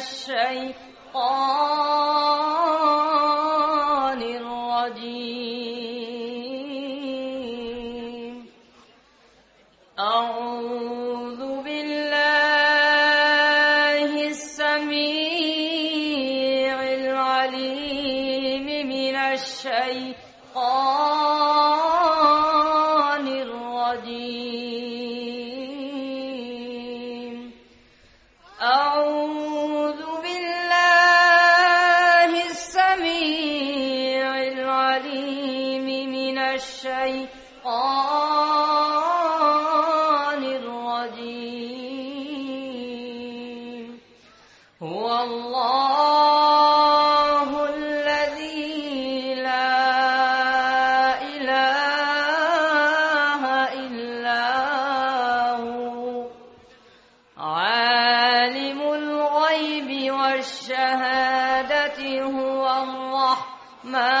الشيطان الرجيم. أعوذ بالله السميع العليم من الشيطان الشيطان الرجيم. هو الله الذي لا إله إلا هو. عالم الغيب والشهادة هو الرحمن.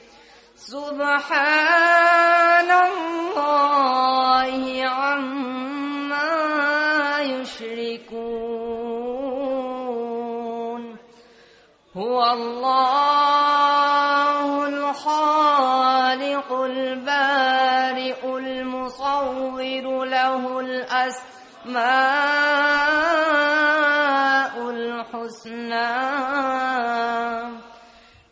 سبحان الله عما يشركون. هو الله الخالق البارئ المصور له الأسماء